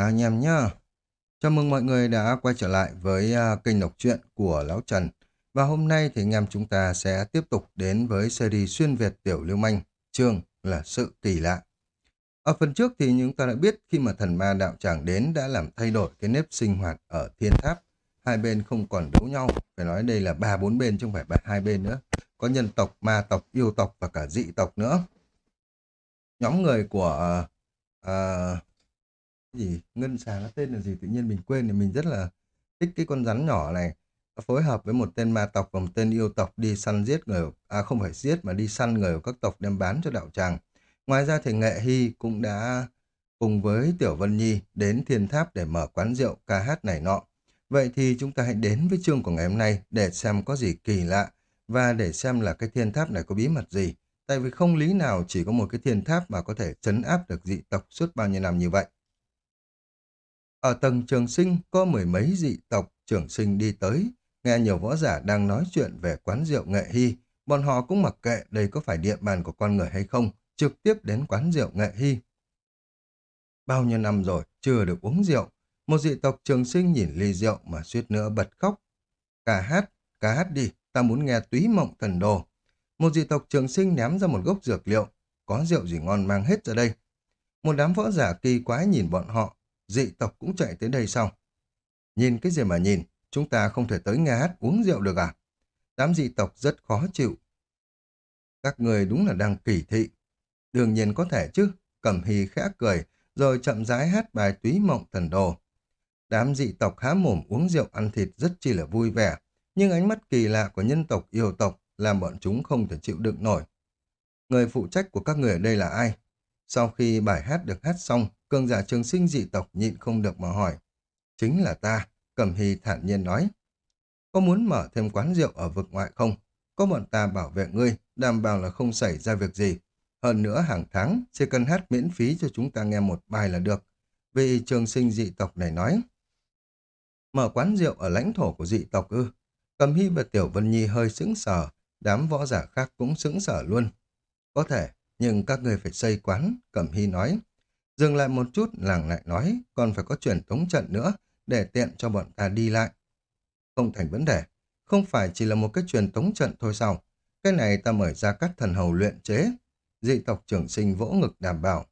à, anh em nhá. Chào mừng mọi người đã quay trở lại với uh, kênh đọc truyện của Lão Trần. Và hôm nay thì anh em chúng ta sẽ tiếp tục đến với series xuyên Việt tiểu lưu manh, chương là sự kỳ lạ. Ở phần trước thì chúng ta đã biết khi mà thần ma đạo tràng đến đã làm thay đổi cái nếp sinh hoạt ở thiên tháp. Hai bên không còn đấu nhau, phải nói đây là ba bốn bên chứ không phải ba hai bên nữa. Có nhân tộc, ma tộc, yêu tộc và cả dị tộc nữa. Nhóm người của uh, gì, ngân xà nó tên là gì tự nhiên mình quên thì mình rất là thích cái con rắn nhỏ này. Phối hợp với một tên ma tộc và một tên yêu tộc đi săn giết người à không phải giết mà đi săn người của các tộc đem bán cho đạo tràng. Ngoài ra thì nghệ hy cũng đã cùng với tiểu vân nhi đến thiên tháp để mở quán rượu ca hát này nọ. Vậy thì chúng ta hãy đến với chương của ngày hôm nay để xem có gì kỳ lạ và để xem là cái thiên tháp này có bí mật gì. Tại vì không lý nào chỉ có một cái thiên tháp mà có thể chấn áp được dị tộc suốt bao nhiêu năm như vậy ở tầng trường sinh có mười mấy dị tộc trường sinh đi tới, nghe nhiều võ giả đang nói chuyện về quán rượu nghệ hy, bọn họ cũng mặc kệ đây có phải địa bàn của con người hay không, trực tiếp đến quán rượu nghệ hy. Bao nhiêu năm rồi, chưa được uống rượu, một dị tộc trường sinh nhìn ly rượu mà suýt nữa bật khóc. Cả hát, cả hát đi, ta muốn nghe túy mộng thần đồ. Một dị tộc trường sinh ném ra một gốc dược liệu, có rượu gì ngon mang hết ra đây. Một đám võ giả kỳ quái nhìn bọn họ, dị tộc cũng chạy tới đây sao? Nhìn cái gì mà nhìn, chúng ta không thể tới nghe hát uống rượu được à? Đám dị tộc rất khó chịu. Các người đúng là đang kỳ thị. Đương nhiên có thể chứ, cẩm hì khẽ cười, rồi chậm rãi hát bài túy mộng thần đồ. Đám dị tộc há mồm uống rượu ăn thịt rất chi là vui vẻ, nhưng ánh mắt kỳ lạ của nhân tộc yêu tộc làm bọn chúng không thể chịu đựng nổi. Người phụ trách của các người ở đây là ai? Sau khi bài hát được hát xong, cường giả trường sinh dị tộc nhịn không được mà hỏi. Chính là ta, Cẩm Hy thản nhiên nói. Có muốn mở thêm quán rượu ở vực ngoại không? Có bọn ta bảo vệ ngươi, đảm bảo là không xảy ra việc gì. Hơn nữa hàng tháng, sẽ cần hát miễn phí cho chúng ta nghe một bài là được. Vị trường sinh dị tộc này nói. Mở quán rượu ở lãnh thổ của dị tộc ư. Cẩm Hy và Tiểu Vân Nhi hơi sững sờ, đám võ giả khác cũng sững sờ luôn. Có thể, nhưng các người phải xây quán, Cẩm Hy nói. Dừng lại một chút, làng lại nói, còn phải có truyền tống trận nữa, để tiện cho bọn ta đi lại. Không thành vấn đề, không phải chỉ là một cái truyền tống trận thôi sao? Cái này ta mời ra các thần hầu luyện chế. Dị tộc trưởng sinh vỗ ngực đảm bảo.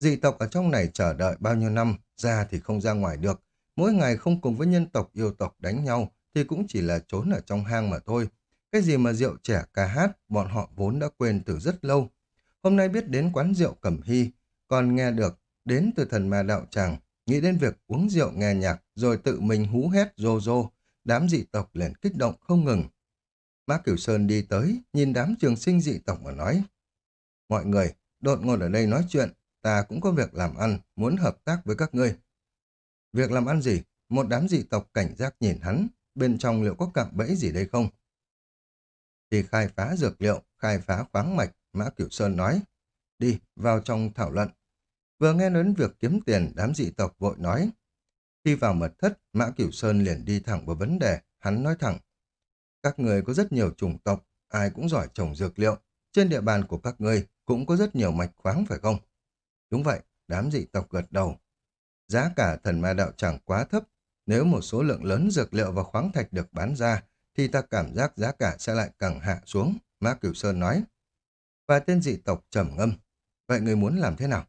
Dị tộc ở trong này chờ đợi bao nhiêu năm, ra thì không ra ngoài được. Mỗi ngày không cùng với nhân tộc yêu tộc đánh nhau, thì cũng chỉ là trốn ở trong hang mà thôi. Cái gì mà rượu trẻ ca hát, bọn họ vốn đã quên từ rất lâu. Hôm nay biết đến quán rượu Cẩm Hy, còn nghe được đến từ thần ma đạo tràng, nghĩ đến việc uống rượu nghe nhạc rồi tự mình hú hét rô rô, đám dị tộc liền kích động không ngừng. Bác Cửu Sơn đi tới, nhìn đám trường sinh dị tộc mà nói. Mọi người, đột ngột ở đây nói chuyện, ta cũng có việc làm ăn, muốn hợp tác với các ngươi. Việc làm ăn gì? Một đám dị tộc cảnh giác nhìn hắn, bên trong liệu có cạm bẫy gì đây không? Thì khai phá dược liệu, khai phá khoáng mạch, Mã Cửu Sơn nói. Đi, vào trong thảo luận. Vừa nghe đến việc kiếm tiền, đám dị tộc vội nói. Khi vào mật thất, Mã Cửu Sơn liền đi thẳng vào vấn đề, hắn nói thẳng. Các người có rất nhiều chủng tộc, ai cũng giỏi trồng dược liệu. Trên địa bàn của các ngươi cũng có rất nhiều mạch khoáng phải không? Đúng vậy, đám dị tộc gật đầu. Giá cả thần ma đạo chẳng quá thấp. Nếu một số lượng lớn dược liệu và khoáng thạch được bán ra, thì ta cảm giác giá cả sẽ lại càng hạ xuống, Mã Cửu Sơn nói. Và tên dị tộc trầm ngâm. Vậy người muốn làm thế nào?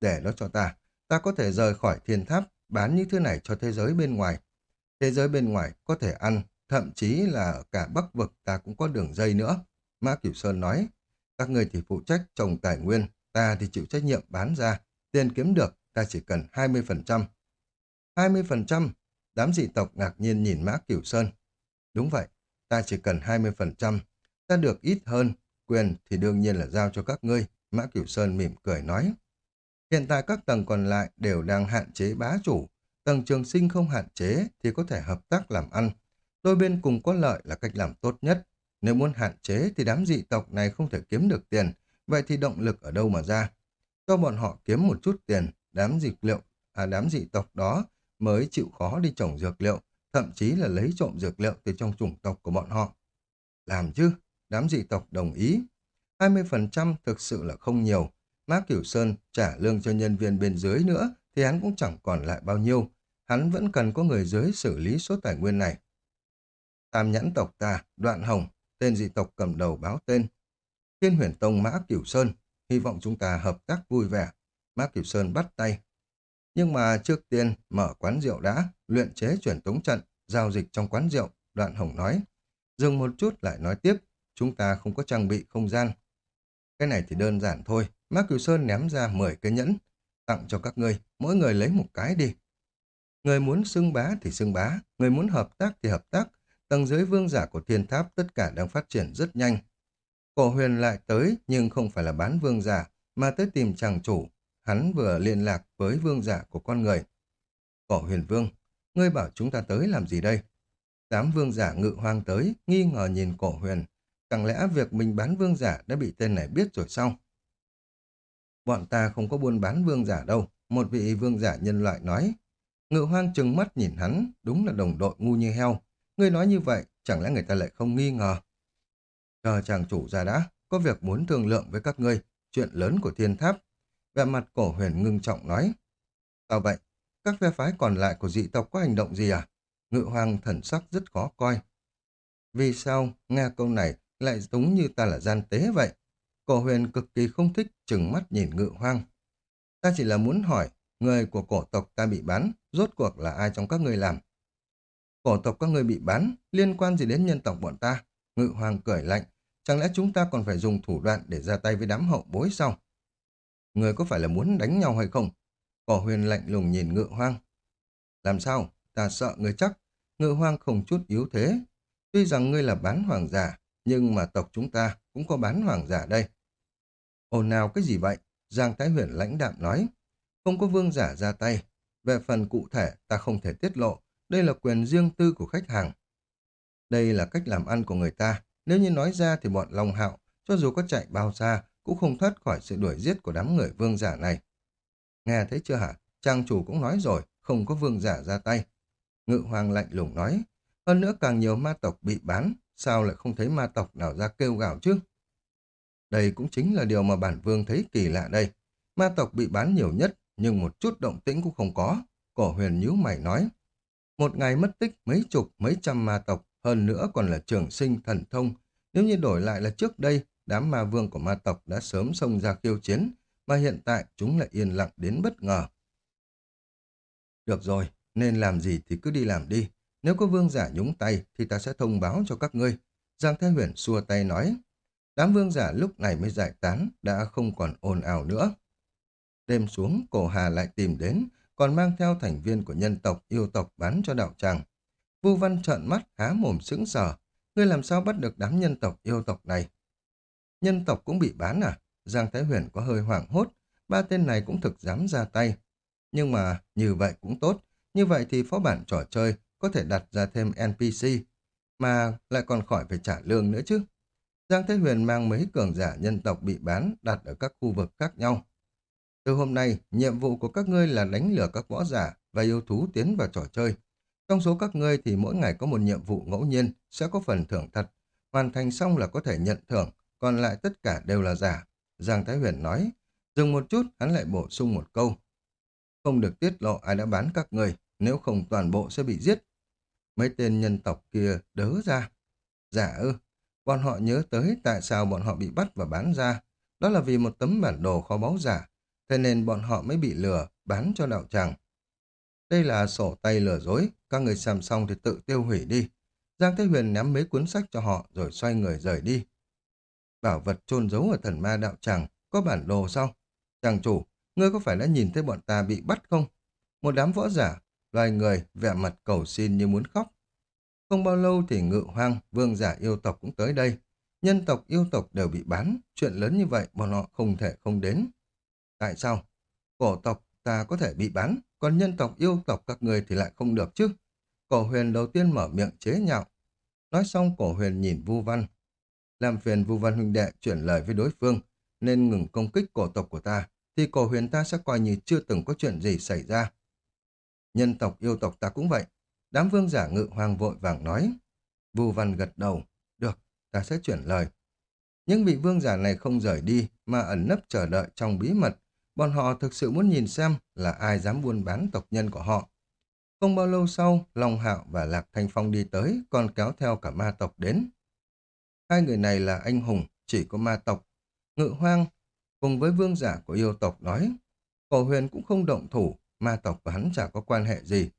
Để nó cho ta. Ta có thể rời khỏi thiên tháp, bán những thứ này cho thế giới bên ngoài. Thế giới bên ngoài có thể ăn, thậm chí là cả bắc vực ta cũng có đường dây nữa. Mã Cửu Sơn nói, các người thì phụ trách trồng tài nguyên, ta thì chịu trách nhiệm bán ra. Tiền kiếm được, ta chỉ cần 20%. 20%? Đám dị tộc ngạc nhiên nhìn Mã Cửu Sơn. Đúng vậy, ta chỉ cần 20%. Ta được ít hơn, quyền thì đương nhiên là giao cho các ngươi. Mã Cửu Sơn mỉm cười nói. Hiện tại các tầng còn lại đều đang hạn chế bá chủ. Tầng trường sinh không hạn chế thì có thể hợp tác làm ăn. Đôi bên cùng có lợi là cách làm tốt nhất. Nếu muốn hạn chế thì đám dị tộc này không thể kiếm được tiền. Vậy thì động lực ở đâu mà ra? Cho bọn họ kiếm một chút tiền, đám dị liệu, à đám dị tộc đó mới chịu khó đi trồng dược liệu, thậm chí là lấy trộm dược liệu từ trong chủng tộc của bọn họ. Làm chứ, đám dị tộc đồng ý. 20% thực sự là không nhiều. Mã Cửu Sơn trả lương cho nhân viên bên dưới nữa thì hắn cũng chẳng còn lại bao nhiêu. Hắn vẫn cần có người dưới xử lý số tài nguyên này. Tam nhãn tộc ta, đoạn hồng, tên dị tộc cầm đầu báo tên. Thiên huyền tông Mã Cửu Sơn, hy vọng chúng ta hợp tác vui vẻ. Mã Cửu Sơn bắt tay. Nhưng mà trước tiên mở quán rượu đã, luyện chế chuyển tống trận, giao dịch trong quán rượu, đoạn hồng nói. Dừng một chút lại nói tiếp, chúng ta không có trang bị không gian. Cái này thì đơn giản thôi, Mã Cửu Sơn ném ra 10 cái nhẫn, tặng cho các ngươi, mỗi người lấy một cái đi. Người muốn xưng bá thì xưng bá, người muốn hợp tác thì hợp tác, tầng dưới vương giả của thiên tháp tất cả đang phát triển rất nhanh. Cổ huyền lại tới nhưng không phải là bán vương giả, mà tới tìm chàng chủ. Hắn vừa liên lạc với vương giả của con người. Cổ huyền vương, ngươi bảo chúng ta tới làm gì đây? Đám vương giả ngự hoang tới, nghi ngờ nhìn cổ huyền. Chẳng lẽ việc mình bán vương giả đã bị tên này biết rồi sao? Bọn ta không có buôn bán vương giả đâu, một vị vương giả nhân loại nói. Ngự hoang trừng mắt nhìn hắn, đúng là đồng đội ngu như heo. Ngươi nói như vậy, chẳng lẽ người ta lại không nghi ngờ? Chờ chàng chủ ra đã, có việc muốn thương lượng với các ngươi, chuyện lớn của thiên tháp. Vẻ mặt cổ huyền ngưng trọng nói. Sao vậy? Các phe phái còn lại của dị tộc có hành động gì à? Ngự hoàng thần sắc rất khó coi. Vì sao nghe câu này lại giống như ta là gian tế vậy? Cổ huyền cực kỳ không thích chừng mắt nhìn ngự hoang. Ta chỉ là muốn hỏi, người của cổ tộc ta bị bán, rốt cuộc là ai trong các người làm? Cổ tộc các người bị bán, liên quan gì đến nhân tộc bọn ta? Ngự hoàng cười lạnh, chẳng lẽ chúng ta còn phải dùng thủ đoạn để ra tay với đám hậu bối sao? Người có phải là muốn đánh nhau hay không? Cổ huyền lạnh lùng nhìn ngự hoang. Làm sao? Ta sợ người chắc. Ngự hoang không chút yếu thế. Tuy rằng ngươi là bán hoàng giả, nhưng mà tộc chúng ta cũng có bán hoàng giả đây. Ồ nào cái gì vậy? Giang Thái Huyền lãnh đạm nói. Không có vương giả ra tay. Về phần cụ thể ta không thể tiết lộ. Đây là quyền riêng tư của khách hàng. Đây là cách làm ăn của người ta. Nếu như nói ra thì bọn Long Hạo, cho dù có chạy bao xa, cũng không thoát khỏi sự đuổi giết của đám người vương giả này. Nghe thấy chưa hả? Trang chủ cũng nói rồi, không có vương giả ra tay. Ngự hoàng lạnh lùng nói, hơn nữa càng nhiều ma tộc bị bán, sao lại không thấy ma tộc nào ra kêu gào chứ? Đây cũng chính là điều mà bản vương thấy kỳ lạ đây. Ma tộc bị bán nhiều nhất, nhưng một chút động tĩnh cũng không có. Cổ huyền nhíu mày nói. Một ngày mất tích mấy chục, mấy trăm ma tộc, hơn nữa còn là trường sinh thần thông. Nếu như đổi lại là trước đây, đám ma vương của ma tộc đã sớm xông ra khiêu chiến, mà hiện tại chúng lại yên lặng đến bất ngờ. Được rồi, nên làm gì thì cứ đi làm đi. Nếu có vương giả nhúng tay thì ta sẽ thông báo cho các ngươi. Giang Thái Huyền xua tay nói. Đám vương giả lúc này mới giải tán, đã không còn ồn ào nữa. Đêm xuống, cổ hà lại tìm đến, còn mang theo thành viên của nhân tộc, yêu tộc bán cho đạo tràng. Vu Văn trợn mắt, há mồm sững sờ. Ngươi làm sao bắt được đám nhân tộc, yêu tộc này? Nhân tộc cũng bị bán à? Giang Thái Huyền có hơi hoảng hốt, ba tên này cũng thực dám ra tay. Nhưng mà như vậy cũng tốt, như vậy thì phó bản trò chơi có thể đặt ra thêm NPC, mà lại còn khỏi phải trả lương nữa chứ. Giang Thế Huyền mang mấy cường giả nhân tộc bị bán đặt ở các khu vực khác nhau. Từ hôm nay, nhiệm vụ của các ngươi là đánh lừa các võ giả và yêu thú tiến vào trò chơi. Trong số các ngươi thì mỗi ngày có một nhiệm vụ ngẫu nhiên, sẽ có phần thưởng thật. Hoàn thành xong là có thể nhận thưởng, còn lại tất cả đều là giả. Giang Thái Huyền nói, dừng một chút, hắn lại bổ sung một câu. Không được tiết lộ ai đã bán các người, nếu không toàn bộ sẽ bị giết. Mấy tên nhân tộc kia đớ ra. dạ ư, bọn họ nhớ tới tại sao bọn họ bị bắt và bán ra. Đó là vì một tấm bản đồ kho báu giả, thế nên bọn họ mới bị lừa, bán cho đạo tràng. Đây là sổ tay lừa dối, các người xem xong thì tự tiêu hủy đi. Giang Thế Huyền ném mấy cuốn sách cho họ rồi xoay người rời đi. Bảo vật chôn giấu ở thần ma đạo tràng, có bản đồ sao? Chàng chủ, ngươi có phải đã nhìn thấy bọn ta bị bắt không? Một đám võ giả, loài người, vẻ mặt cầu xin như muốn khóc. Không bao lâu thì ngự hoang, vương giả yêu tộc cũng tới đây. Nhân tộc yêu tộc đều bị bán, chuyện lớn như vậy bọn họ không thể không đến. Tại sao? Cổ tộc ta có thể bị bán, còn nhân tộc yêu tộc các người thì lại không được chứ. Cổ huyền đầu tiên mở miệng chế nhạo. Nói xong cổ huyền nhìn Vu Văn. Làm phiền Vu Văn huynh đệ chuyển lời với đối phương, nên ngừng công kích cổ tộc của ta, thì cổ huyền ta sẽ coi như chưa từng có chuyện gì xảy ra. Nhân tộc yêu tộc ta cũng vậy. Đám vương giả ngự hoàng vội vàng nói. Vu Văn gật đầu. Được, ta sẽ chuyển lời. Những vị vương giả này không rời đi mà ẩn nấp chờ đợi trong bí mật Bọn họ thực sự muốn nhìn xem là ai dám buôn bán tộc nhân của họ. Không bao lâu sau, Long Hạo và Lạc Thanh Phong đi tới, còn kéo theo cả ma tộc đến. Hai người này là anh hùng, chỉ có ma tộc. Ngự hoang, cùng với vương giả của yêu tộc nói, cổ huyền cũng không động thủ, ma tộc và hắn chả có quan hệ gì.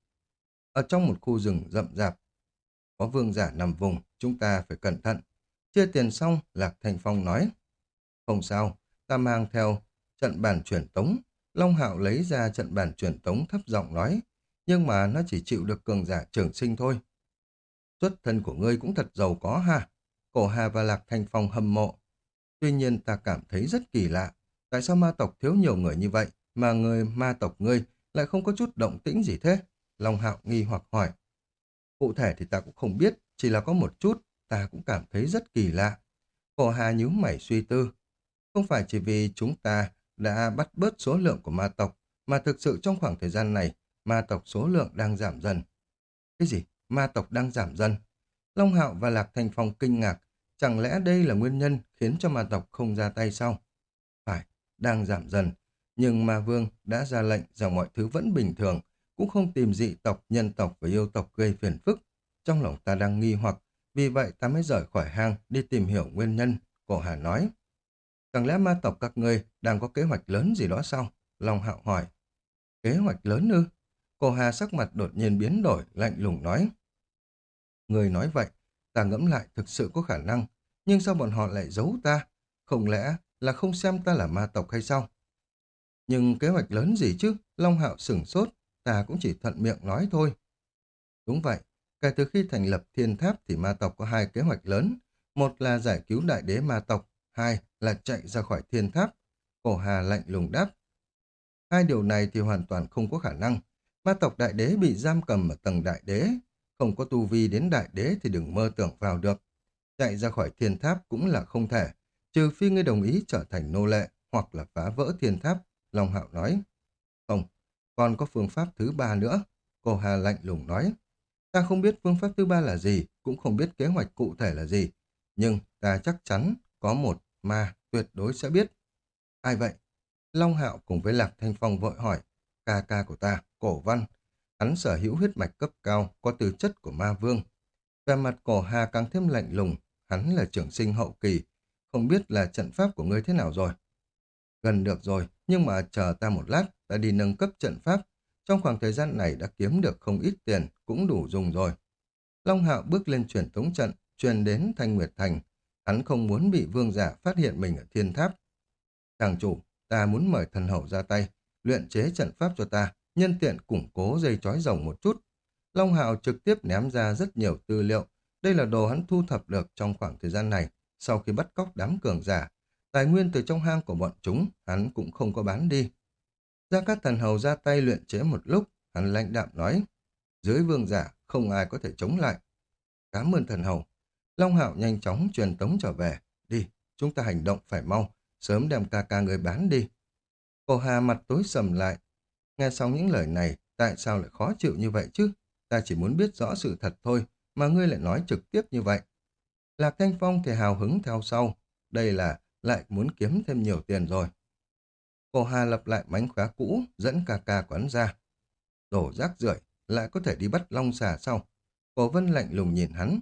Ở trong một khu rừng rậm rạp, có vương giả nằm vùng, chúng ta phải cẩn thận. Chia tiền xong, Lạc thành Phong nói, không sao, ta mang theo trận bản truyền tống. Long Hạo lấy ra trận bản truyền tống thấp giọng nói, nhưng mà nó chỉ chịu được cường giả trưởng sinh thôi. Xuất thân của ngươi cũng thật giàu có ha. Cổ Hà và Lạc thành Phong hâm mộ. Tuy nhiên ta cảm thấy rất kỳ lạ. Tại sao ma tộc thiếu nhiều người như vậy, mà người ma tộc ngươi lại không có chút động tĩnh gì thế? Long Hạo nghi hoặc hỏi. Cụ thể thì ta cũng không biết, chỉ là có một chút, ta cũng cảm thấy rất kỳ lạ. Cổ Hà nhíu mày suy tư. Không phải chỉ vì chúng ta đã bắt bớt số lượng của ma tộc, mà thực sự trong khoảng thời gian này, ma tộc số lượng đang giảm dần. Cái gì? Ma tộc đang giảm dần? Long Hạo và Lạc Thành Phong kinh ngạc, chẳng lẽ đây là nguyên nhân khiến cho ma tộc không ra tay sao? Phải, đang giảm dần, nhưng ma vương đã ra lệnh rằng mọi thứ vẫn bình thường, cũng không tìm dị tộc, nhân tộc và yêu tộc gây phiền phức. Trong lòng ta đang nghi hoặc, vì vậy ta mới rời khỏi hang đi tìm hiểu nguyên nhân, cổ hà nói. Chẳng lẽ ma tộc các ngươi đang có kế hoạch lớn gì đó sao? Long Hạo hỏi. Kế hoạch lớn ư? Cô Hà sắc mặt đột nhiên biến đổi, lạnh lùng nói. Người nói vậy, ta ngẫm lại thực sự có khả năng, nhưng sao bọn họ lại giấu ta? Không lẽ là không xem ta là ma tộc hay sao? Nhưng kế hoạch lớn gì chứ? Long Hạo sửng sốt, ta cũng chỉ thuận miệng nói thôi. Đúng vậy, kể từ khi thành lập thiên tháp thì ma tộc có hai kế hoạch lớn. Một là giải cứu đại đế ma tộc, hai là chạy ra khỏi thiên tháp. Cổ Hà lạnh lùng đáp. Hai điều này thì hoàn toàn không có khả năng. Ma tộc đại đế bị giam cầm ở tầng đại đế. Không có tu vi đến đại đế thì đừng mơ tưởng vào được. Chạy ra khỏi thiên tháp cũng là không thể. Trừ phi ngươi đồng ý trở thành nô lệ hoặc là phá vỡ thiên tháp. Long Hạo nói. Không, còn có phương pháp thứ ba nữa. Cô Hà lạnh lùng nói. Ta không biết phương pháp thứ ba là gì, cũng không biết kế hoạch cụ thể là gì. Nhưng ta chắc chắn có một mà tuyệt đối sẽ biết. Ai vậy? Long Hạo cùng với Lạc Thanh Phong vội hỏi. Ca ca của ta, cổ văn. Hắn sở hữu huyết mạch cấp cao, có tư chất của ma vương. Về mặt cổ hà càng thêm lạnh lùng, hắn là trưởng sinh hậu kỳ. Không biết là trận pháp của ngươi thế nào rồi. Gần được rồi, nhưng mà chờ ta một lát, ta đi nâng cấp trận pháp. Trong khoảng thời gian này đã kiếm được không ít tiền, cũng đủ dùng rồi. Long Hạo bước lên truyền tống trận, truyền đến Thanh Nguyệt Thành, Hắn không muốn bị vương giả phát hiện mình ở thiên tháp. Chàng chủ, ta muốn mời thần hậu ra tay, luyện chế trận pháp cho ta, nhân tiện củng cố dây chói rồng một chút. Long Hạo trực tiếp ném ra rất nhiều tư liệu. Đây là đồ hắn thu thập được trong khoảng thời gian này, sau khi bắt cóc đám cường giả. Tài nguyên từ trong hang của bọn chúng, hắn cũng không có bán đi. Gia Cát Thần Hầu ra tay luyện chế một lúc, hắn lãnh đạm nói, dưới vương giả không ai có thể chống lại. Cảm ơn thần hầu, Long Hạo nhanh chóng truyền tống trở về. Đi, chúng ta hành động phải mau, sớm đem ca ca người bán đi. Cô Hà mặt tối sầm lại. Nghe xong những lời này, tại sao lại khó chịu như vậy chứ? Ta chỉ muốn biết rõ sự thật thôi, mà ngươi lại nói trực tiếp như vậy. Lạc Thanh Phong thì hào hứng theo sau. Đây là lại muốn kiếm thêm nhiều tiền rồi. Cô Hà lập lại mánh khóa cũ, dẫn ca ca quán ra. Đổ rác rưởi lại có thể đi bắt long xà sau. Cổ vân lạnh lùng nhìn hắn.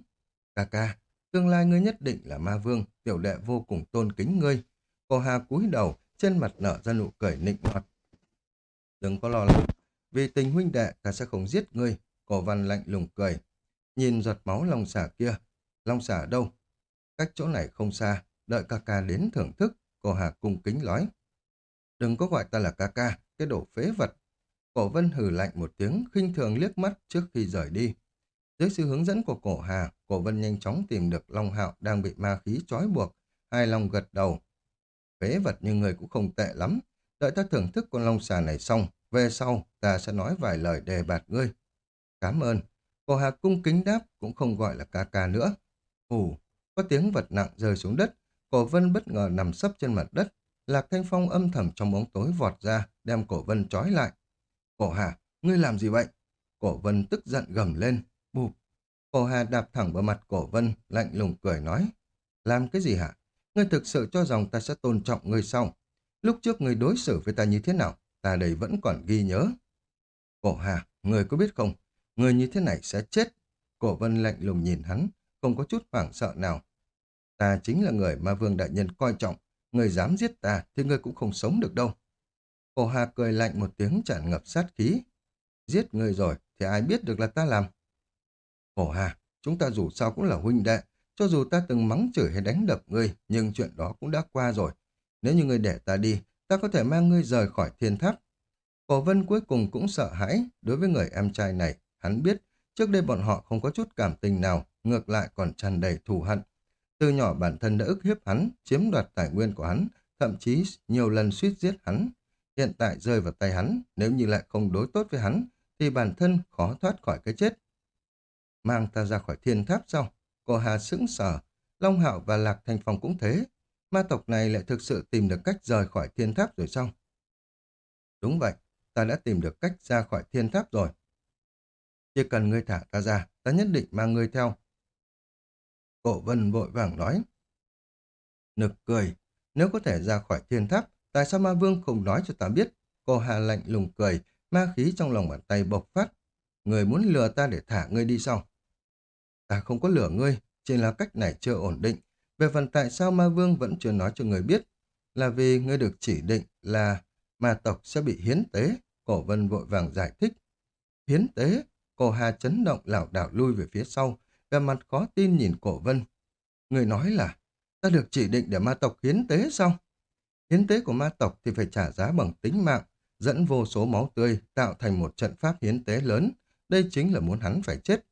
Ca ca, Tương lai ngươi nhất định là ma vương, tiểu đệ vô cùng tôn kính ngươi. Cô Hà cúi đầu, trên mặt nở ra nụ cười nịnh nọt. Đừng có lo lắng, vì tình huynh đệ ta sẽ không giết ngươi. Cổ văn lạnh lùng cười. Nhìn giọt máu long xà kia. Long xà đâu? Cách chỗ này không xa, đợi ca ca đến thưởng thức. Cô Hà cung kính nói. Đừng có gọi ta là ca ca, cái đồ phế vật. Cổ vân hừ lạnh một tiếng, khinh thường liếc mắt trước khi rời đi. Dưới sự hướng dẫn của cổ hà, cổ vân nhanh chóng tìm được Long Hạo đang bị ma khí trói buộc. Hai lòng gật đầu. Phế vật như người cũng không tệ lắm. Đợi ta thưởng thức con Long xà này xong, về sau ta sẽ nói vài lời đề bạt ngươi. Cảm ơn. Cổ hà cung kính đáp cũng không gọi là ca ca nữa. Ồ, có tiếng vật nặng rơi xuống đất. Cổ vân bất ngờ nằm sấp trên mặt đất. Lạc Thanh Phong âm thầm trong bóng tối vọt ra, đem cổ vân trói lại. Cổ hà, ngươi làm gì vậy? Cổ vân tức giận gầm lên. Bụp. Cổ Hà đạp thẳng vào mặt cổ vân, lạnh lùng cười nói. Làm cái gì hả? Ngươi thực sự cho rằng ta sẽ tôn trọng ngươi sao? Lúc trước ngươi đối xử với ta như thế nào, ta đây vẫn còn ghi nhớ. Cổ Hà, người có biết không, người như thế này sẽ chết. Cổ Vân lạnh lùng nhìn hắn, không có chút hoảng sợ nào. Ta chính là người mà Vương Đại Nhân coi trọng, người dám giết ta thì người cũng không sống được đâu. Cổ Hà cười lạnh một tiếng tràn ngập sát khí. Giết người rồi thì ai biết được là ta làm. Cổ Hà, chúng ta dù sao cũng là huynh đệ, cho dù ta từng mắng chửi hay đánh đập ngươi, nhưng chuyện đó cũng đã qua rồi. Nếu như ngươi để ta đi, ta có thể mang ngươi rời khỏi thiên tháp. Cổ vân cuối cùng cũng sợ hãi, đối với người em trai này, hắn biết, trước đây bọn họ không có chút cảm tình nào, ngược lại còn tràn đầy thù hận. Từ nhỏ bản thân đã ức hiếp hắn, chiếm đoạt tài nguyên của hắn, thậm chí nhiều lần suýt giết hắn. Hiện tại rơi vào tay hắn, nếu như lại không đối tốt với hắn, thì bản thân khó thoát khỏi cái chết. Mang ta ra khỏi thiên tháp sau, Cô Hà sững sờ, Long Hạo và Lạc Thành Phong cũng thế. Ma tộc này lại thực sự tìm được cách rời khỏi thiên tháp rồi sao? Đúng vậy, ta đã tìm được cách ra khỏi thiên tháp rồi. Chỉ cần ngươi thả ta ra, ta nhất định mang ngươi theo. Cổ vân vội vàng nói. Nực cười, nếu có thể ra khỏi thiên tháp, tại sao ma vương không nói cho ta biết? Cô Hà lạnh lùng cười, ma khí trong lòng bàn tay bộc phát. Người muốn lừa ta để thả ngươi đi sao? Ta không có lừa ngươi, chỉ là cách này chưa ổn định. Về phần tại sao ma vương vẫn chưa nói cho người biết, là vì ngươi được chỉ định là ma tộc sẽ bị hiến tế. Cổ vân vội vàng giải thích. Hiến tế? Cô hà chấn động lảo đảo lui về phía sau, vẻ mặt khó tin nhìn cổ vân. Người nói là, ta được chỉ định để ma tộc hiến tế sao? Hiến tế của ma tộc thì phải trả giá bằng tính mạng, dẫn vô số máu tươi tạo thành một trận pháp hiến tế lớn. Đây chính là muốn hắn phải chết.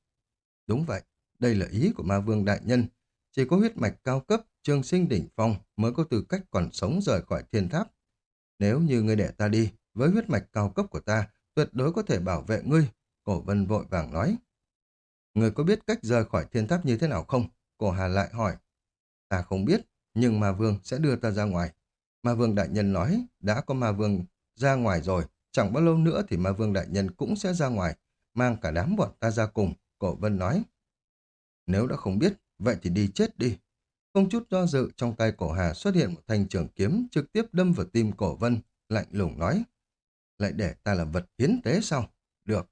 Đúng vậy, đây là ý của ma vương đại nhân. Chỉ có huyết mạch cao cấp, trường sinh đỉnh phong mới có tư cách còn sống rời khỏi thiên tháp. Nếu như ngươi để ta đi, với huyết mạch cao cấp của ta, tuyệt đối có thể bảo vệ ngươi. Cổ vân vội vàng nói. Người có biết cách rời khỏi thiên tháp như thế nào không? Cổ hà lại hỏi. Ta không biết, nhưng ma vương sẽ đưa ta ra ngoài. Ma vương đại nhân nói, đã có ma vương ra ngoài rồi, chẳng bao lâu nữa thì ma vương đại nhân cũng sẽ ra ngoài, mang cả đám bọn ta ra cùng, cổ vân nói. Nếu đã không biết, vậy thì đi chết đi. Không chút do dự, trong tay cổ hà xuất hiện một thanh trường kiếm trực tiếp đâm vào tim cổ vân, lạnh lùng nói. Lại để ta là vật hiến tế sao? Được.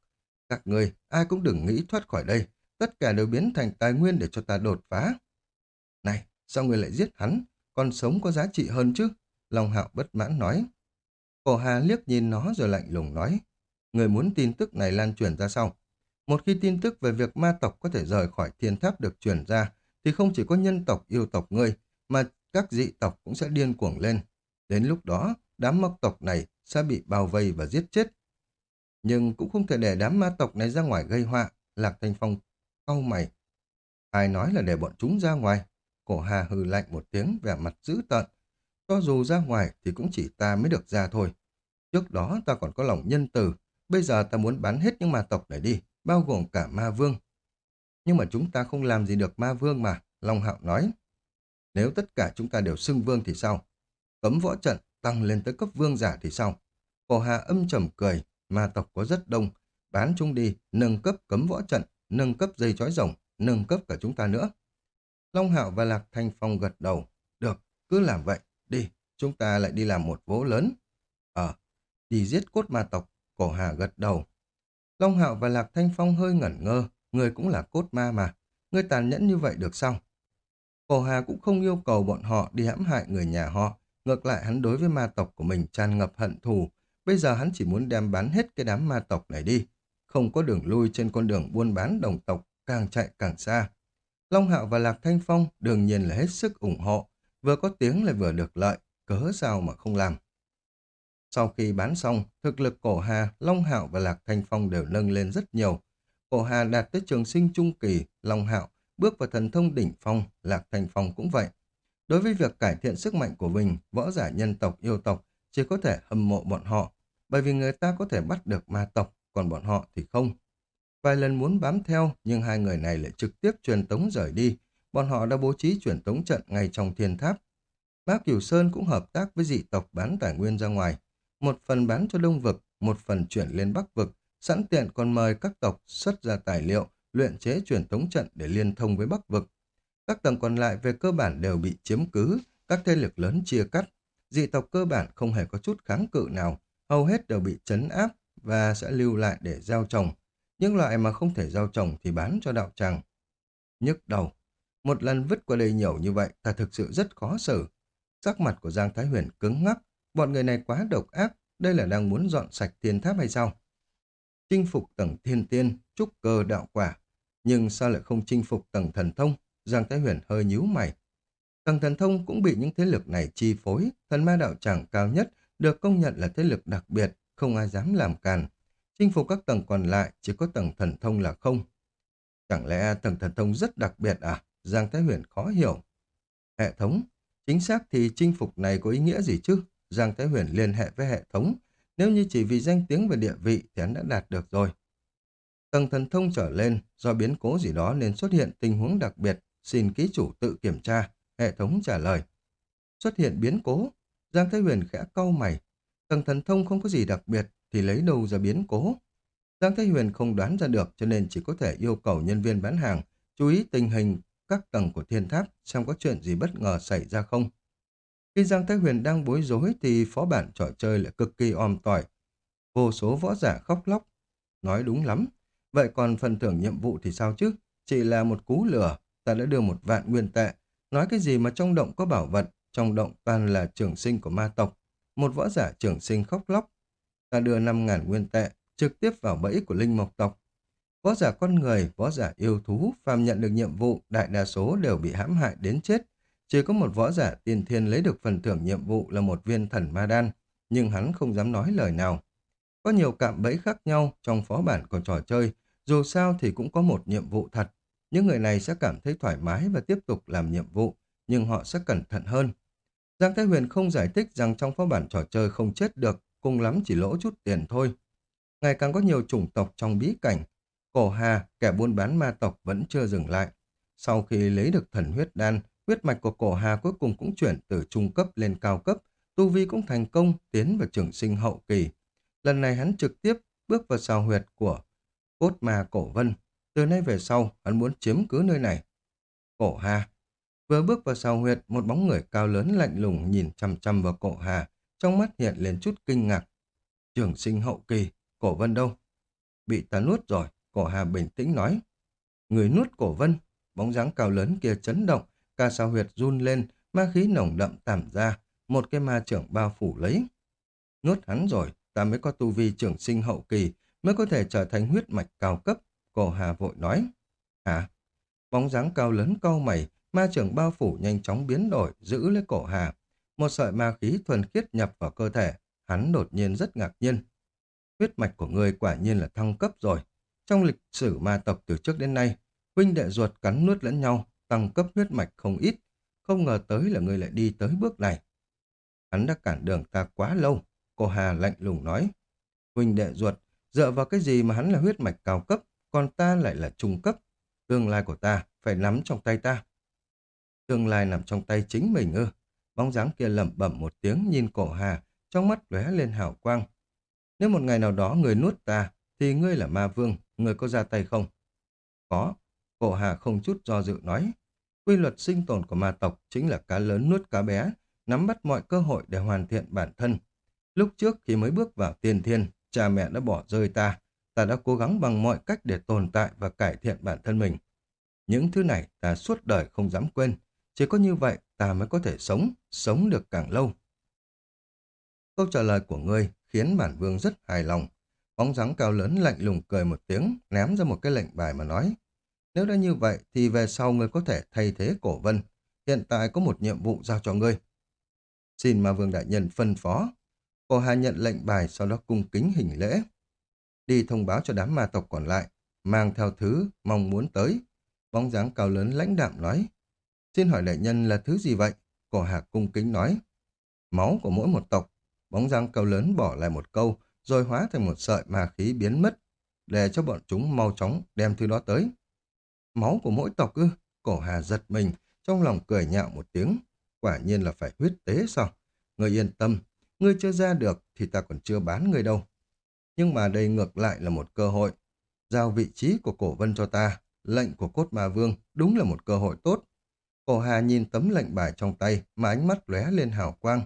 Các người, ai cũng đừng nghĩ thoát khỏi đây. Tất cả đều biến thành tài nguyên để cho ta đột phá. Này, sao người lại giết hắn? Còn sống có giá trị hơn chứ? Long hạo bất mãn nói. Cổ hà liếc nhìn nó rồi lạnh lùng nói. Người muốn tin tức này lan truyền ra sau. Một khi tin tức về việc ma tộc có thể rời khỏi thiên tháp được truyền ra, thì không chỉ có nhân tộc yêu tộc ngươi, mà các dị tộc cũng sẽ điên cuồng lên. Đến lúc đó, đám mộc tộc này sẽ bị bao vây và giết chết. Nhưng cũng không thể để đám ma tộc này ra ngoài gây họa, Lạc Thanh Phong cau mày. Ai nói là để bọn chúng ra ngoài? Cổ Hà hừ lạnh một tiếng vẻ mặt dữ tợn. Cho dù ra ngoài thì cũng chỉ ta mới được ra thôi. Trước đó ta còn có lòng nhân từ, bây giờ ta muốn bán hết những ma tộc này đi, bao gồm cả ma vương. Nhưng mà chúng ta không làm gì được ma vương mà, Long Hạo nói. Nếu tất cả chúng ta đều xưng vương thì sao? Cấm võ trận tăng lên tới cấp vương giả thì sao? Cổ Hà âm trầm cười, ma tộc có rất đông, bán chúng đi, nâng cấp cấm võ trận, nâng cấp dây chói rồng, nâng cấp cả chúng ta nữa. Long Hạo và Lạc Thanh Phong gật đầu. Được, cứ làm vậy, đi, chúng ta lại đi làm một vố lớn. Ờ, đi giết cốt ma tộc, cổ Hà gật đầu. Long Hạo và Lạc Thanh Phong hơi ngẩn ngơ, người cũng là cốt ma mà, người tàn nhẫn như vậy được sao? Cổ Hà cũng không yêu cầu bọn họ đi hãm hại người nhà họ, ngược lại hắn đối với ma tộc của mình tràn ngập hận thù, bây giờ hắn chỉ muốn đem bán hết cái đám ma tộc này đi, không có đường lui trên con đường buôn bán đồng tộc, càng chạy càng xa. Long Hạo và Lạc Thanh Phong đương nhiên là hết sức ủng hộ, vừa có tiếng lại vừa được lợi, cớ sao mà không làm. Sau khi bán xong, thực lực cổ Hà, Long Hạo và Lạc Thanh Phong đều nâng lên rất nhiều. Cổ Hà đạt tới trường sinh trung kỳ, Long Hạo bước vào thần thông đỉnh phong, Lạc Thanh Phong cũng vậy. Đối với việc cải thiện sức mạnh của mình, võ giả nhân tộc, yêu tộc chỉ có thể hâm mộ bọn họ, bởi vì người ta có thể bắt được ma tộc, còn bọn họ thì không. Vài lần muốn bám theo, nhưng hai người này lại trực tiếp truyền tống rời đi. Bọn họ đã bố trí truyền tống trận ngay trong thiên tháp. Bác Cửu Sơn cũng hợp tác với dị tộc bán tài nguyên ra ngoài một phần bán cho Đông Vực, một phần chuyển lên Bắc Vực, sẵn tiện còn mời các tộc xuất ra tài liệu, luyện chế truyền tống trận để liên thông với Bắc Vực. Các tầng còn lại về cơ bản đều bị chiếm cứ, các thế lực lớn chia cắt. dị tộc cơ bản không hề có chút kháng cự nào, hầu hết đều bị chấn áp và sẽ lưu lại để gieo trồng. Những loại mà không thể gieo trồng thì bán cho đạo tràng. Nhức đầu. Một lần vứt qua đây nhiều như vậy, ta thực sự rất khó xử. Sắc mặt của Giang Thái Huyền cứng ngắc. Bọn người này quá độc ác. Đây là đang muốn dọn sạch thiên tháp hay sao? Chinh phục tầng thiên tiên, trúc cơ đạo quả. Nhưng sao lại không chinh phục tầng thần thông? Giang Thái Huyền hơi nhíu mày. Tầng thần thông cũng bị những thế lực này chi phối. Thần ma đạo tràng cao nhất được công nhận là thế lực đặc biệt, không ai dám làm càn. Chinh phục các tầng còn lại chỉ có tầng thần thông là không. Chẳng lẽ tầng thần thông rất đặc biệt à? Giang Thái Huyền khó hiểu. Hệ thống, chính xác thì chinh phục này có ý nghĩa gì chứ? Giang Thái Huyền liên hệ với hệ thống. Nếu như chỉ vì danh tiếng và địa vị thì hắn đã đạt được rồi. Tầng thần thông trở lên, do biến cố gì đó nên xuất hiện tình huống đặc biệt, xin ký chủ tự kiểm tra. Hệ thống trả lời. Xuất hiện biến cố, Giang Thái Huyền khẽ cau mày. Tầng thần thông không có gì đặc biệt thì lấy đâu ra biến cố. Giang Thái Huyền không đoán ra được cho nên chỉ có thể yêu cầu nhân viên bán hàng chú ý tình hình các tầng của thiên tháp xem có chuyện gì bất ngờ xảy ra không. Khi Giang Thái Huyền đang bối rối thì phó bản trò chơi lại cực kỳ om tỏi. Vô số võ giả khóc lóc. Nói đúng lắm. Vậy còn phần thưởng nhiệm vụ thì sao chứ? Chỉ là một cú lửa, ta đã đưa một vạn nguyên tệ. Nói cái gì mà trong động có bảo vật, trong động toàn là trường sinh của ma tộc. Một võ giả trưởng sinh khóc lóc. Ta đưa 5.000 nguyên tệ, trực tiếp vào bẫy của linh mộc tộc. Võ giả con người, võ giả yêu thú, phàm nhận được nhiệm vụ, đại đa số đều bị hãm hại đến chết. Chỉ có một võ giả tiên thiên lấy được phần thưởng nhiệm vụ là một viên thần ma đan, nhưng hắn không dám nói lời nào. Có nhiều cạm bẫy khác nhau trong phó bản của trò chơi, dù sao thì cũng có một nhiệm vụ thật. Những người này sẽ cảm thấy thoải mái và tiếp tục làm nhiệm vụ, nhưng họ sẽ cẩn thận hơn. Giang Thái Huyền không giải thích rằng trong phó bản trò chơi không chết được, cùng lắm chỉ lỗ chút tiền thôi. Ngày càng có nhiều chủng tộc trong bí cảnh, Cổ Hà, kẻ buôn bán ma tộc vẫn chưa dừng lại. Sau khi lấy được thần huyết đan, huyết mạch của cổ Hà cuối cùng cũng chuyển từ trung cấp lên cao cấp, tu vi cũng thành công tiến vào trường sinh hậu kỳ. Lần này hắn trực tiếp bước vào sao huyệt của cốt ma cổ vân. Từ nay về sau, hắn muốn chiếm cứ nơi này. Cổ Hà Vừa bước vào sao huyệt, một bóng người cao lớn lạnh lùng nhìn chăm chăm vào cổ Hà, trong mắt hiện lên chút kinh ngạc. Trường sinh hậu kỳ, cổ vân đâu? Bị ta nuốt rồi. Cổ Hà bình tĩnh nói. Người nuốt cổ vân, bóng dáng cao lớn kia chấn động, cả sao huyệt run lên, ma khí nồng đậm tản ra, một cái ma trưởng bao phủ lấy. Nuốt hắn rồi, ta mới có tu vi trưởng sinh hậu kỳ, mới có thể trở thành huyết mạch cao cấp, cổ Hà vội nói. Hả? Bóng dáng cao lớn cau mày, ma trưởng bao phủ nhanh chóng biến đổi, giữ lấy cổ Hà. Một sợi ma khí thuần khiết nhập vào cơ thể, hắn đột nhiên rất ngạc nhiên. Huyết mạch của người quả nhiên là thăng cấp rồi, trong lịch sử ma tộc từ trước đến nay, huynh đệ ruột cắn nuốt lẫn nhau, tăng cấp huyết mạch không ít. Không ngờ tới là ngươi lại đi tới bước này. Hắn đã cản đường ta quá lâu, cô Hà lạnh lùng nói. Huynh đệ ruột, dựa vào cái gì mà hắn là huyết mạch cao cấp, còn ta lại là trung cấp. Tương lai của ta phải nắm trong tay ta. Tương lai nằm trong tay chính mình ư. Bóng dáng kia lẩm bẩm một tiếng nhìn cổ Hà, trong mắt lóe lên hào quang. Nếu một ngày nào đó người nuốt ta, thì ngươi là ma vương, người có ra tay không? Có. Cổ Hà không chút do dự nói. Quy luật sinh tồn của ma tộc chính là cá lớn nuốt cá bé, nắm bắt mọi cơ hội để hoàn thiện bản thân. Lúc trước khi mới bước vào tiên thiên, cha mẹ đã bỏ rơi ta. Ta đã cố gắng bằng mọi cách để tồn tại và cải thiện bản thân mình. Những thứ này ta suốt đời không dám quên. Chỉ có như vậy ta mới có thể sống, sống được càng lâu. Câu trả lời của ngươi khiến bản vương rất hài lòng. Bóng dáng cao lớn lạnh lùng cười một tiếng, ném ra một cái lệnh bài mà nói. Nếu đã như vậy thì về sau ngươi có thể thay thế cổ vân. Hiện tại có một nhiệm vụ giao cho ngươi. Xin mà vương đại nhân phân phó. Cổ Hà nhận lệnh bài sau đó cung kính hình lễ. Đi thông báo cho đám ma tộc còn lại, mang theo thứ mong muốn tới. Bóng dáng cao lớn lãnh đạm nói. Xin hỏi đại nhân là thứ gì vậy? Cổ Hà cung kính nói. Máu của mỗi một tộc. Bóng răng cao lớn bỏ lại một câu, rồi hóa thành một sợi ma khí biến mất, để cho bọn chúng mau chóng đem thứ đó tới. Máu của mỗi tộc ư? Cổ Hà giật mình, trong lòng cười nhạo một tiếng. Quả nhiên là phải huyết tế sao? Người yên tâm, ngươi chưa ra được thì ta còn chưa bán người đâu. Nhưng mà đây ngược lại là một cơ hội. Giao vị trí của cổ vân cho ta, lệnh của cốt ma vương, đúng là một cơ hội tốt. Cổ Hà nhìn tấm lệnh bài trong tay mà ánh mắt lóe lên hào quang.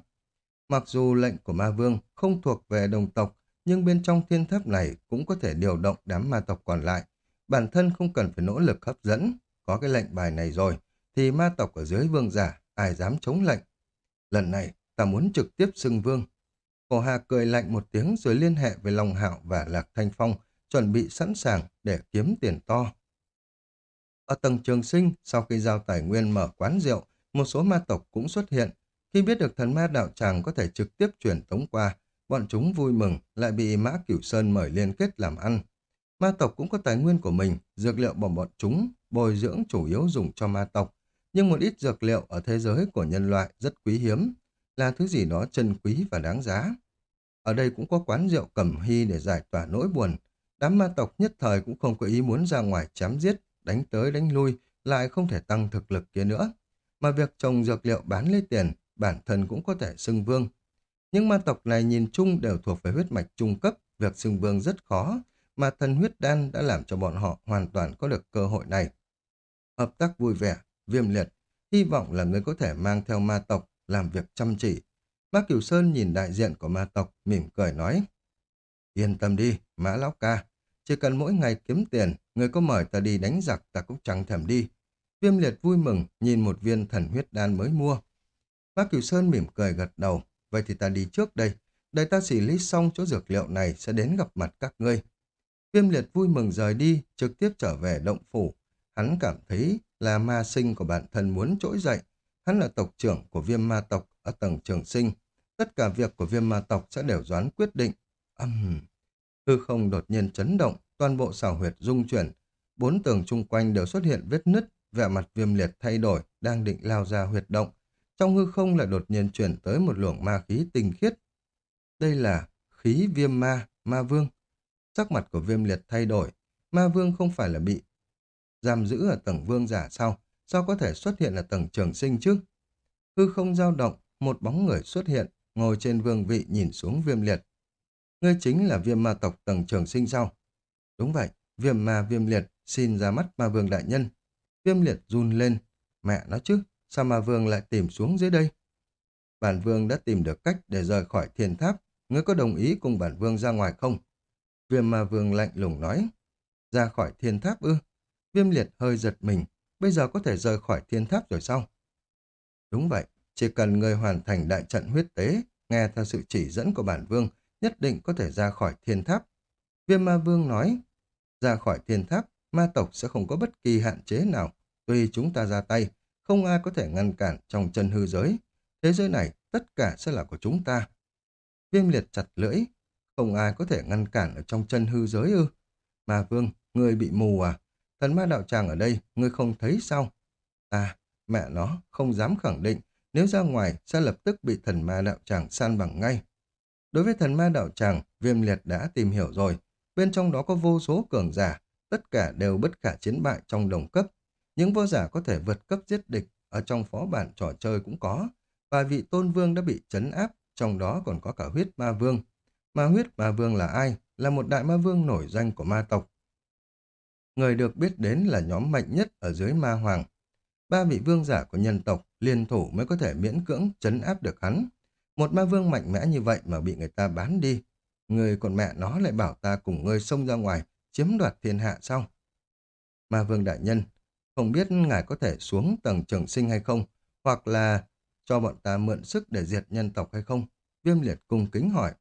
Mặc dù lệnh của ma vương không thuộc về đồng tộc, nhưng bên trong thiên tháp này cũng có thể điều động đám ma tộc còn lại. Bản thân không cần phải nỗ lực hấp dẫn, có cái lệnh bài này rồi, thì ma tộc ở dưới vương giả, ai dám chống lệnh. Lần này, ta muốn trực tiếp xưng vương. Cổ Hà cười lạnh một tiếng rồi liên hệ với Long Hạo và Lạc Thanh Phong, chuẩn bị sẵn sàng để kiếm tiền to. Ở tầng trường sinh, sau khi giao tài nguyên mở quán rượu, một số ma tộc cũng xuất hiện. Khi biết được thần ma đạo tràng có thể trực tiếp chuyển tống qua, bọn chúng vui mừng lại bị Mã Cửu Sơn mời liên kết làm ăn. Ma tộc cũng có tài nguyên của mình, dược liệu của bọn chúng, bồi dưỡng chủ yếu dùng cho ma tộc. Nhưng một ít dược liệu ở thế giới của nhân loại rất quý hiếm, là thứ gì đó chân quý và đáng giá. Ở đây cũng có quán rượu cẩm hy để giải tỏa nỗi buồn. Đám ma tộc nhất thời cũng không có ý muốn ra ngoài chém giết, đánh tới đánh lui, lại không thể tăng thực lực kia nữa. Mà việc trồng dược liệu bán lấy tiền, bản thân cũng có thể xưng vương. Những ma tộc này nhìn chung đều thuộc về huyết mạch trung cấp, việc xưng vương rất khó, mà thần huyết đan đã làm cho bọn họ hoàn toàn có được cơ hội này. Hợp tác vui vẻ, viêm liệt, hy vọng là người có thể mang theo ma tộc, làm việc chăm chỉ. Bác Cửu Sơn nhìn đại diện của ma tộc, mỉm cười nói. Yên tâm đi, mã lão ca, chỉ cần mỗi ngày kiếm tiền, người có mời ta đi đánh giặc ta cũng chẳng thèm đi. Viêm liệt vui mừng nhìn một viên thần huyết đan mới mua. Bác Cửu Sơn mỉm cười gật đầu, vậy thì ta đi trước đây. Đợi ta xử lý xong chỗ dược liệu này sẽ đến gặp mặt các ngươi. Viêm liệt vui mừng rời đi, trực tiếp trở về động phủ. Hắn cảm thấy là ma sinh của bản thân muốn trỗi dậy. Hắn là tộc trưởng của viêm ma tộc ở tầng trường sinh. Tất cả việc của viêm ma tộc sẽ đều doán quyết định. Âm... Uhm. Hư không đột nhiên chấn động, toàn bộ xảo huyệt rung chuyển. Bốn tường chung quanh đều xuất hiện vết nứt, vẻ mặt viêm liệt thay đổi, đang định lao ra huyệt động. Trong hư không lại đột nhiên chuyển tới một luồng ma khí tinh khiết. Đây là khí viêm ma, ma vương. Sắc mặt của viêm liệt thay đổi. Ma vương không phải là bị giam giữ ở tầng vương giả sao? Sao có thể xuất hiện ở tầng trường sinh chứ? Hư không dao động, một bóng người xuất hiện, ngồi trên vương vị nhìn xuống viêm liệt. Ngươi chính là viêm ma tộc tầng trường sinh sao? Đúng vậy, viêm ma viêm liệt xin ra mắt ma vương đại nhân. Viêm liệt run lên. Mẹ nó chứ, sao ma vương lại tìm xuống dưới đây? Bản vương đã tìm được cách để rời khỏi thiên tháp. Ngươi có đồng ý cùng bản vương ra ngoài không? Viêm ma vương lạnh lùng nói. Ra khỏi thiên tháp ư? Viêm liệt hơi giật mình. Bây giờ có thể rời khỏi thiên tháp rồi sao? Đúng vậy, chỉ cần người hoàn thành đại trận huyết tế, nghe theo sự chỉ dẫn của bản vương, nhất định có thể ra khỏi thiên tháp. Viêm ma vương nói, ra khỏi thiên tháp, ma tộc sẽ không có bất kỳ hạn chế nào. Tuy chúng ta ra tay, không ai có thể ngăn cản trong chân hư giới. Thế giới này, tất cả sẽ là của chúng ta. Viêm liệt chặt lưỡi, không ai có thể ngăn cản ở trong chân hư giới ư. Ma vương, người bị mù à? Thần ma đạo tràng ở đây, người không thấy sao? À, mẹ nó, không dám khẳng định, nếu ra ngoài sẽ lập tức bị thần ma đạo tràng san bằng ngay. Đối với thần ma đạo tràng, viêm liệt đã tìm hiểu rồi. Bên trong đó có vô số cường giả, tất cả đều bất khả chiến bại trong đồng cấp. Những võ giả có thể vượt cấp giết địch, ở trong phó bản trò chơi cũng có. Và vị tôn vương đã bị chấn áp, trong đó còn có cả huyết ma vương. Ma huyết ma vương là ai? Là một đại ma vương nổi danh của ma tộc. Người được biết đến là nhóm mạnh nhất ở dưới ma hoàng. Ba vị vương giả của nhân tộc liên thủ mới có thể miễn cưỡng chấn áp được hắn. Một ma vương mạnh mẽ như vậy mà bị người ta bán đi. Người còn mẹ nó lại bảo ta cùng ngươi xông ra ngoài, chiếm đoạt thiên hạ sau. Ma vương đại nhân, không biết ngài có thể xuống tầng trường sinh hay không, hoặc là cho bọn ta mượn sức để diệt nhân tộc hay không? Viêm liệt cung kính hỏi.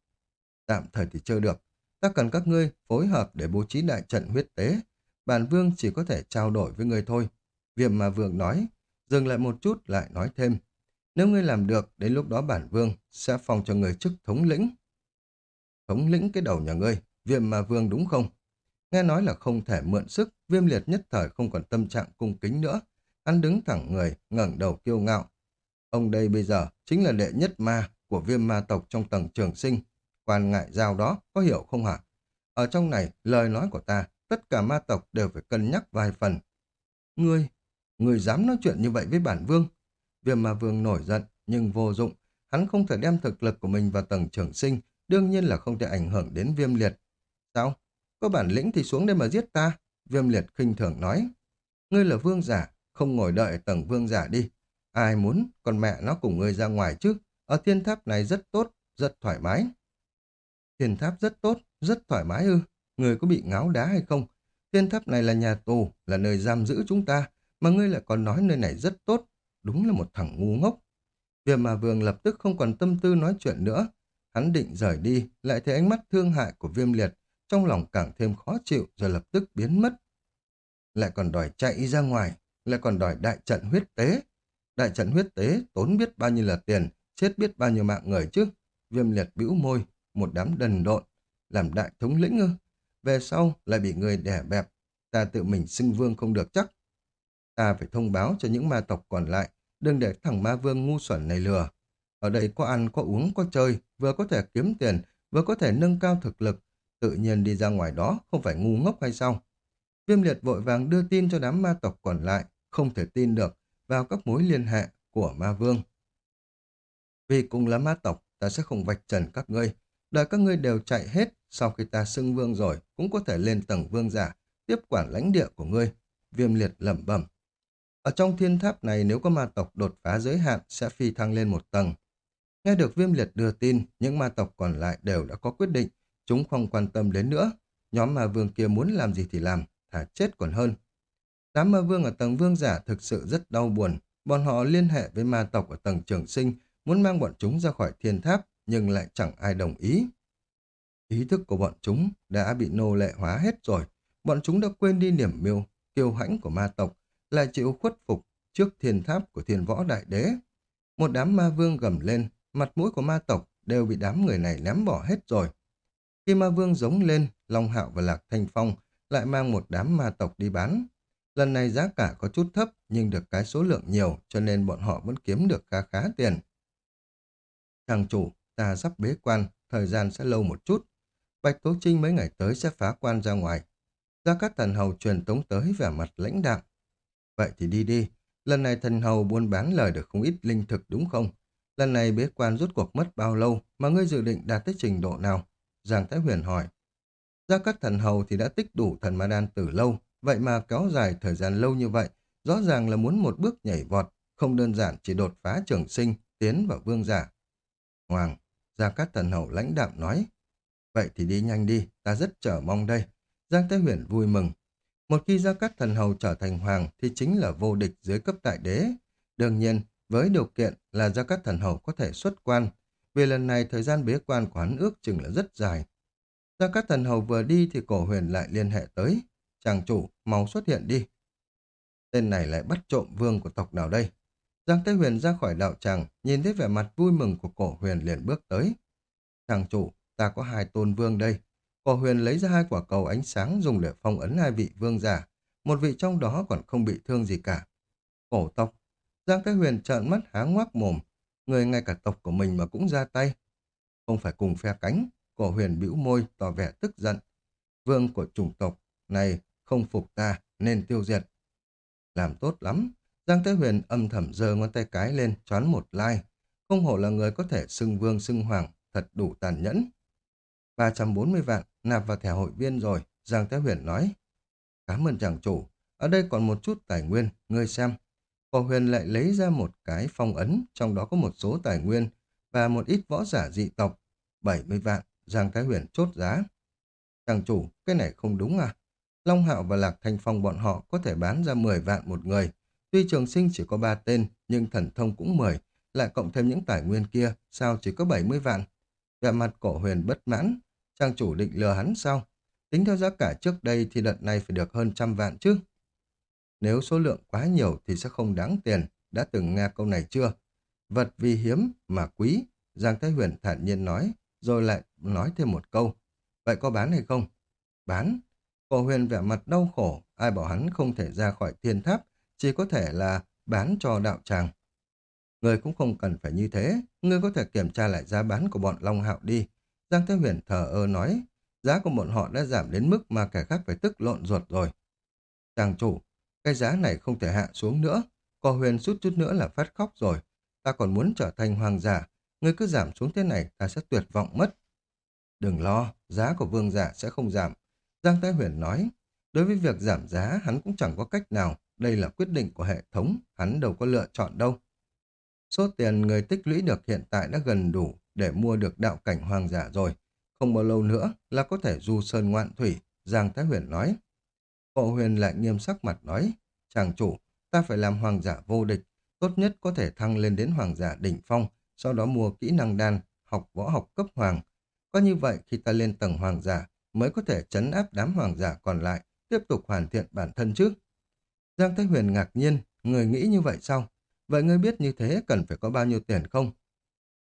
Tạm thời thì chưa được. Ta cần các ngươi phối hợp để bố trí đại trận huyết tế. Bản vương chỉ có thể trao đổi với ngươi thôi. Viêm ma vương nói, dừng lại một chút lại nói thêm. Nếu ngươi làm được, đến lúc đó bản vương sẽ phong cho người chức thống lĩnh. Thống lĩnh cái đầu nhà ngươi, viêm ma vương đúng không? Nghe nói là không thể mượn sức, viêm liệt nhất thời không còn tâm trạng cung kính nữa. Hắn đứng thẳng người, ngẩng đầu kiêu ngạo. Ông đây bây giờ chính là đệ nhất ma của viêm ma tộc trong tầng trường sinh. Quan ngại giao đó, có hiểu không hả? Ở trong này, lời nói của ta, tất cả ma tộc đều phải cân nhắc vài phần. Ngươi, ngươi dám nói chuyện như vậy với bản vương? Viêm ma vương nổi giận, nhưng vô dụng. Hắn không thể đem thực lực của mình vào tầng trưởng sinh, đương nhiên là không thể ảnh hưởng đến viêm liệt. Sao? Có bản lĩnh thì xuống đây mà giết ta. Viêm liệt khinh thường nói. Ngươi là vương giả, không ngồi đợi tầng vương giả đi. Ai muốn, còn mẹ nó cùng ngươi ra ngoài chứ. Ở thiên tháp này rất tốt, rất thoải mái. Thiên tháp rất tốt, rất thoải mái ư. Ngươi có bị ngáo đá hay không? Thiên tháp này là nhà tù, là nơi giam giữ chúng ta, mà ngươi lại còn nói nơi này rất tốt. Đúng là một thằng ngu ngốc. Viêm mà vương lập tức không còn tâm tư nói chuyện nữa. Hắn định rời đi, lại thấy ánh mắt thương hại của viêm liệt, trong lòng càng thêm khó chịu rồi lập tức biến mất. Lại còn đòi chạy ra ngoài, lại còn đòi đại trận huyết tế. Đại trận huyết tế tốn biết bao nhiêu là tiền, chết biết bao nhiêu mạng người chứ. Viêm liệt bĩu môi, một đám đần độn, làm đại thống lĩnh ư. Về sau lại bị người đẻ bẹp, ta tự mình xưng vương không được chắc. Ta phải thông báo cho những ma tộc còn lại, đừng để thằng ma vương ngu xuẩn này lừa. Ở đây có ăn, có uống, có chơi, vừa có thể kiếm tiền, vừa có thể nâng cao thực lực. Tự nhiên đi ra ngoài đó không phải ngu ngốc hay sao? Viêm liệt vội vàng đưa tin cho đám ma tộc còn lại, không thể tin được vào các mối liên hệ của ma vương. Vì cùng là ma tộc, ta sẽ không vạch trần các ngươi. Đợi các ngươi đều chạy hết, sau khi ta xưng vương rồi, cũng có thể lên tầng vương giả, tiếp quản lãnh địa của ngươi. Viêm liệt lẩm bẩm. Ở trong thiên tháp này nếu có ma tộc đột phá giới hạn sẽ phi thăng lên một tầng. Nghe được viêm liệt đưa tin, những ma tộc còn lại đều đã có quyết định, chúng không quan tâm đến nữa. Nhóm ma vương kia muốn làm gì thì làm, thả chết còn hơn. Đám ma vương ở tầng vương giả thực sự rất đau buồn, bọn họ liên hệ với ma tộc ở tầng trường sinh, muốn mang bọn chúng ra khỏi thiên tháp, nhưng lại chẳng ai đồng ý. Ý thức của bọn chúng đã bị nô lệ hóa hết rồi, bọn chúng đã quên đi niềm miêu, kiêu hãnh của ma tộc, lại chịu khuất phục trước thiên tháp của thiên võ đại đế. Một đám ma vương gầm lên, mặt mũi của ma tộc đều bị đám người này ném bỏ hết rồi. Khi ma vương giống lên, Long Hạo và Lạc Thanh Phong lại mang một đám ma tộc đi bán. Lần này giá cả có chút thấp nhưng được cái số lượng nhiều cho nên bọn họ vẫn kiếm được khá khá tiền. Thằng chủ, ta sắp bế quan, thời gian sẽ lâu một chút. Bạch Tố Trinh mấy ngày tới sẽ phá quan ra ngoài. Gia các thần hầu truyền tống tới vẻ mặt lãnh đạm. Vậy thì đi đi, lần này thần hầu buôn bán lời được không ít linh thực đúng không? Lần này bế quan rút cuộc mất bao lâu mà ngươi dự định đạt tới trình độ nào? Giang Thái Huyền hỏi. Gia các thần hầu thì đã tích đủ thần ma đan từ lâu, vậy mà kéo dài thời gian lâu như vậy, rõ ràng là muốn một bước nhảy vọt, không đơn giản chỉ đột phá trường sinh, tiến vào vương giả. Hoàng, Gia Cát Thần Hầu lãnh đạm nói, vậy thì đi nhanh đi, ta rất chờ mong đây. Giang Thái Huyền vui mừng. Một khi Gia Cát Thần Hầu trở thành hoàng thì chính là vô địch dưới cấp tại đế. Đương nhiên, với điều kiện là Gia Cát Thần Hầu có thể xuất quan, vì lần này thời gian bế quan của hắn ước chừng là rất dài. Gia Cát Thần Hầu vừa đi thì cổ huyền lại liên hệ tới. Chàng chủ, mau xuất hiện đi. Tên này lại bắt trộm vương của tộc nào đây? Giang Thế Huyền ra khỏi đạo tràng, nhìn thấy vẻ mặt vui mừng của cổ huyền liền bước tới. Chàng chủ, ta có hai tôn vương đây. Cổ huyền lấy ra hai quả cầu ánh sáng dùng để phong ấn hai vị vương giả. Một vị trong đó còn không bị thương gì cả. Cổ tộc. Giang Thế Huyền trợn mắt há ngoác mồm. Người ngay cả tộc của mình mà cũng ra tay. Không phải cùng phe cánh. Cổ huyền bĩu môi, tỏ vẻ tức giận. Vương của chủng tộc này không phục ta nên tiêu diệt. Làm tốt lắm. Giang Thế Huyền âm thầm giơ ngón tay cái lên, choán một lai. Không hổ là người có thể xưng vương xưng hoàng, thật đủ tàn nhẫn. 340 vạn, nạp vào thẻ hội viên rồi, Giang Thái Huyền nói. Cảm ơn chàng chủ, ở đây còn một chút tài nguyên, ngươi xem. Cổ huyền lại lấy ra một cái phong ấn, trong đó có một số tài nguyên và một ít võ giả dị tộc. 70 vạn, Giang Thái Huyền chốt giá. Chàng chủ, cái này không đúng à? Long Hạo và Lạc Thanh Phong bọn họ có thể bán ra 10 vạn một người. Tuy trường sinh chỉ có 3 tên, nhưng thần thông cũng 10, lại cộng thêm những tài nguyên kia, sao chỉ có 70 vạn? Vẻ mặt cổ huyền bất mãn, trang chủ định lừa hắn sao? Tính theo giá cả trước đây thì đợt này phải được hơn trăm vạn chứ. Nếu số lượng quá nhiều thì sẽ không đáng tiền, đã từng nghe câu này chưa? Vật vì hiếm mà quý, Giang Thái Huyền thản nhiên nói, rồi lại nói thêm một câu. Vậy có bán hay không? Bán. Cổ huyền vẻ mặt đau khổ, ai bảo hắn không thể ra khỏi thiên tháp, chỉ có thể là bán cho đạo tràng. Người cũng không cần phải như thế, người có thể kiểm tra lại giá bán của bọn Long Hạo đi. Giang Thế Huyền thờ ơ nói, giá của bọn họ đã giảm đến mức mà kẻ khác phải tức lộn ruột rồi. Chàng chủ, cái giá này không thể hạ xuống nữa, Cò huyền suốt chút nữa là phát khóc rồi. Ta còn muốn trở thành hoàng giả, người cứ giảm xuống thế này ta sẽ tuyệt vọng mất. Đừng lo, giá của vương giả sẽ không giảm. Giang Thái Huyền nói, đối với việc giảm giá hắn cũng chẳng có cách nào, đây là quyết định của hệ thống, hắn đâu có lựa chọn đâu. Số tiền người tích lũy được hiện tại đã gần đủ để mua được đạo cảnh hoàng giả rồi. Không bao lâu nữa là có thể du sơn ngoạn thủy, Giang Thái Huyền nói. Cổ huyền lại nghiêm sắc mặt nói, chàng chủ, ta phải làm hoàng giả vô địch, tốt nhất có thể thăng lên đến hoàng giả đỉnh phong, sau đó mua kỹ năng đan, học võ học cấp hoàng. Có như vậy khi ta lên tầng hoàng giả mới có thể chấn áp đám hoàng giả còn lại, tiếp tục hoàn thiện bản thân trước. Giang Thái Huyền ngạc nhiên, người nghĩ như vậy sao? Vậy ngươi biết như thế cần phải có bao nhiêu tiền không?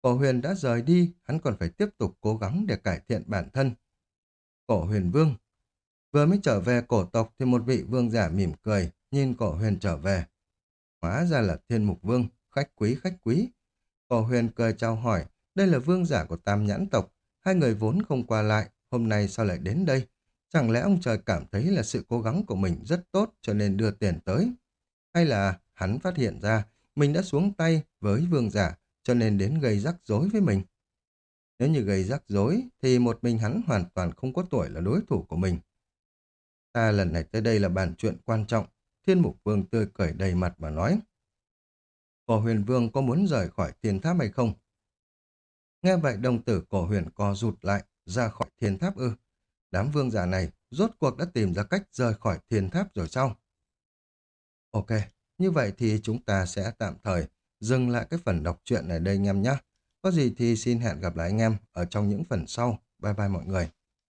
Cổ huyền đã rời đi, hắn còn phải tiếp tục cố gắng để cải thiện bản thân. Cổ huyền vương Vừa mới trở về cổ tộc thì một vị vương giả mỉm cười, nhìn cổ huyền trở về. Hóa ra là thiên mục vương, khách quý khách quý. Cổ huyền cười chào hỏi, đây là vương giả của tam nhãn tộc. Hai người vốn không qua lại, hôm nay sao lại đến đây? Chẳng lẽ ông trời cảm thấy là sự cố gắng của mình rất tốt cho nên đưa tiền tới? Hay là hắn phát hiện ra mình đã xuống tay với vương giả cho nên đến gây rắc rối với mình? Nếu như gây rắc rối thì một mình hắn hoàn toàn không có tuổi là đối thủ của mình. Ta lần này tới đây là bàn chuyện quan trọng. Thiên mục vương tươi cười đầy mặt mà nói. Cổ huyền vương có muốn rời khỏi thiên tháp hay không? Nghe vậy đồng tử cổ huyền co rụt lại, ra khỏi thiên tháp ư. Đám vương giả này rốt cuộc đã tìm ra cách rời khỏi thiên tháp rồi sao? Ok, như vậy thì chúng ta sẽ tạm thời dừng lại cái phần đọc truyện này đây anh em nhé. Có gì thì xin hẹn gặp lại anh em ở trong những phần sau. Bye bye mọi người.